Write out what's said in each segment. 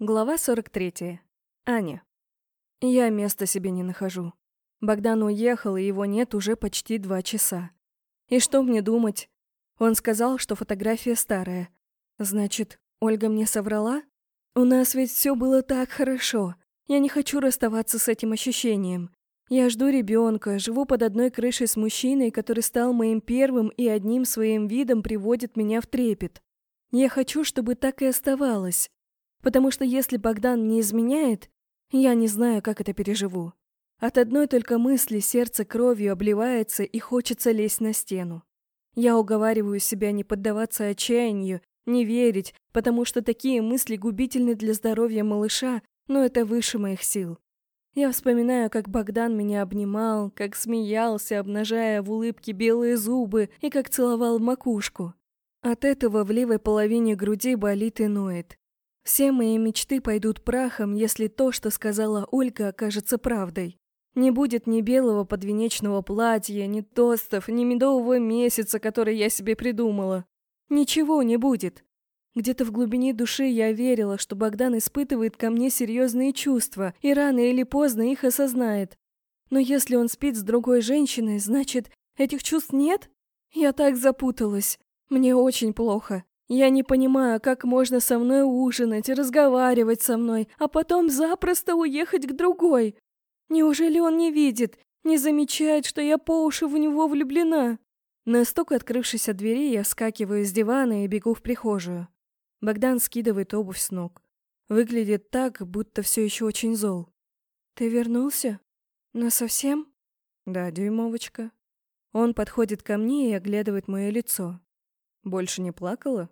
Глава 43. Аня. Я места себе не нахожу. Богдан уехал, и его нет уже почти два часа. И что мне думать? Он сказал, что фотография старая. Значит, Ольга мне соврала? У нас ведь все было так хорошо. Я не хочу расставаться с этим ощущением. Я жду ребенка, живу под одной крышей с мужчиной, который стал моим первым и одним своим видом приводит меня в трепет. Я хочу, чтобы так и оставалось. Потому что если Богдан не изменяет, я не знаю, как это переживу. От одной только мысли сердце кровью обливается и хочется лезть на стену. Я уговариваю себя не поддаваться отчаянию, не верить, потому что такие мысли губительны для здоровья малыша, но это выше моих сил. Я вспоминаю, как Богдан меня обнимал, как смеялся, обнажая в улыбке белые зубы, и как целовал макушку. От этого в левой половине груди болит и ноет. Все мои мечты пойдут прахом, если то, что сказала Ольга, окажется правдой. Не будет ни белого подвенечного платья, ни тостов, ни медового месяца, который я себе придумала. Ничего не будет. Где-то в глубине души я верила, что Богдан испытывает ко мне серьезные чувства и рано или поздно их осознает. Но если он спит с другой женщиной, значит, этих чувств нет? Я так запуталась. Мне очень плохо. Я не понимаю, как можно со мной ужинать и разговаривать со мной, а потом запросто уехать к другой. Неужели он не видит, не замечает, что я по уши в него влюблена? На стук открывшейся двери я вскакиваю с дивана и бегу в прихожую. Богдан скидывает обувь с ног. Выглядит так, будто все еще очень зол. «Ты вернулся? Но совсем?» «Да, дюймовочка». Он подходит ко мне и оглядывает мое лицо. «Больше не плакала?»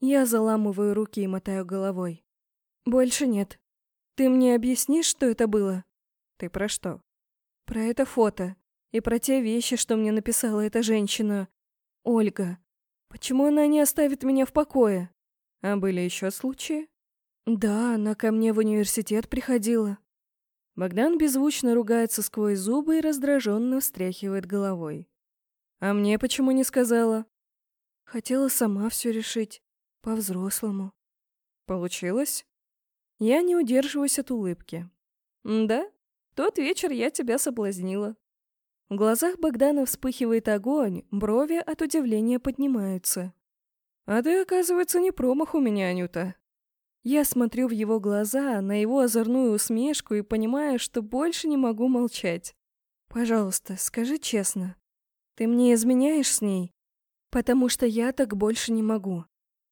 Я заламываю руки и мотаю головой. «Больше нет. Ты мне объяснишь, что это было?» «Ты про что?» «Про это фото. И про те вещи, что мне написала эта женщина. Ольга. Почему она не оставит меня в покое?» «А были еще случаи?» «Да, она ко мне в университет приходила». Богдан беззвучно ругается сквозь зубы и раздраженно встряхивает головой. «А мне почему не сказала?» «Хотела сама все решить. По-взрослому. Получилось? Я не удерживаюсь от улыбки. Да, тот вечер я тебя соблазнила. В глазах Богдана вспыхивает огонь, брови от удивления поднимаются. А ты, оказывается, не промах у меня, Анюта. Я смотрю в его глаза, на его озорную усмешку и понимаю, что больше не могу молчать. Пожалуйста, скажи честно. Ты мне изменяешь с ней? Потому что я так больше не могу.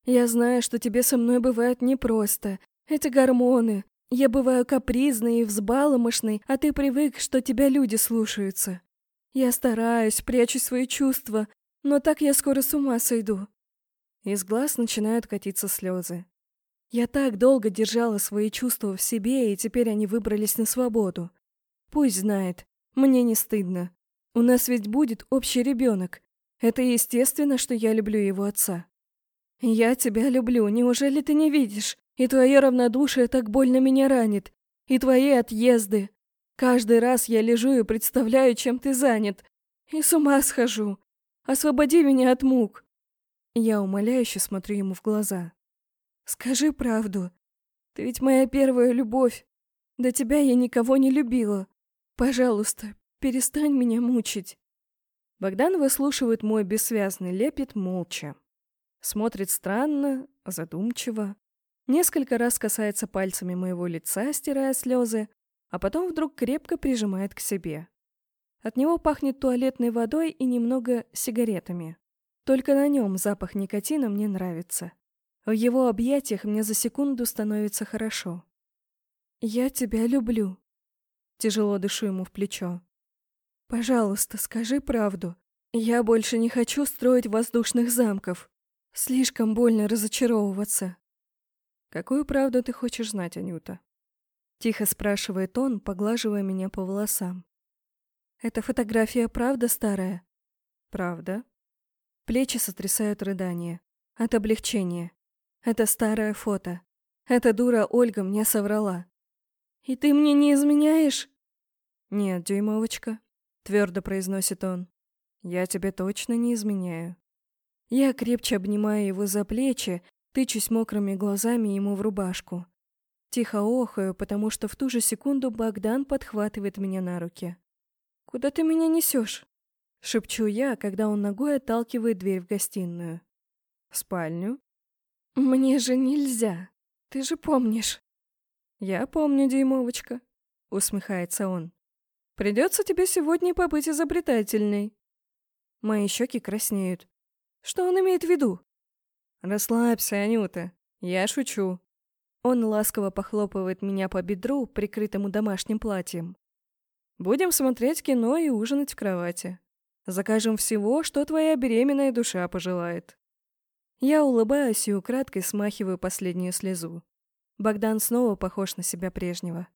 Я знаю, что тебе со мной бывает непросто. Это гормоны. Я бываю капризной и взбаломошной, а ты привык, что тебя люди слушаются. Я стараюсь, прячу свои чувства, но так я скоро с ума сойду. Из глаз начинают катиться слезы. Я так долго держала свои чувства в себе, и теперь они выбрались на свободу. Пусть знает, мне не стыдно. У нас ведь будет общий ребенок. Это естественно, что я люблю его отца. «Я тебя люблю, неужели ты не видишь? И твое равнодушие так больно меня ранит. И твои отъезды. Каждый раз я лежу и представляю, чем ты занят. И с ума схожу. Освободи меня от мук». Я умоляюще смотрю ему в глаза. «Скажи правду. Ты ведь моя первая любовь. До тебя я никого не любила. Пожалуйста, перестань меня мучить». Богдан выслушивает мой бессвязный лепет молча. Смотрит странно, задумчиво. Несколько раз касается пальцами моего лица, стирая слезы, а потом вдруг крепко прижимает к себе. От него пахнет туалетной водой и немного сигаретами. Только на нем запах никотина мне нравится. В его объятиях мне за секунду становится хорошо. «Я тебя люблю», — тяжело дышу ему в плечо. «Пожалуйста, скажи правду. Я больше не хочу строить воздушных замков. Слишком больно разочаровываться. Какую правду ты хочешь знать, Анюта? Тихо спрашивает он, поглаживая меня по волосам. Эта фотография правда старая? Правда. Плечи сотрясают рыдания. От облегчения. Это старое фото. Эта дура Ольга мне соврала. И ты мне не изменяешь? Нет, дюймовочка, твердо произносит он. Я тебе точно не изменяю. Я крепче обнимаю его за плечи, тычусь мокрыми глазами ему в рубашку. Тихо охаю, потому что в ту же секунду Богдан подхватывает меня на руки. «Куда ты меня несешь?» Шепчу я, когда он ногой отталкивает дверь в гостиную. «В спальню?» «Мне же нельзя. Ты же помнишь». «Я помню, Димовочка», — усмехается он. «Придется тебе сегодня побыть изобретательной». Мои щеки краснеют. Что он имеет в виду? «Расслабься, Анюта. Я шучу». Он ласково похлопывает меня по бедру, прикрытому домашним платьем. «Будем смотреть кино и ужинать в кровати. Закажем всего, что твоя беременная душа пожелает». Я улыбаюсь и украдкой смахиваю последнюю слезу. Богдан снова похож на себя прежнего.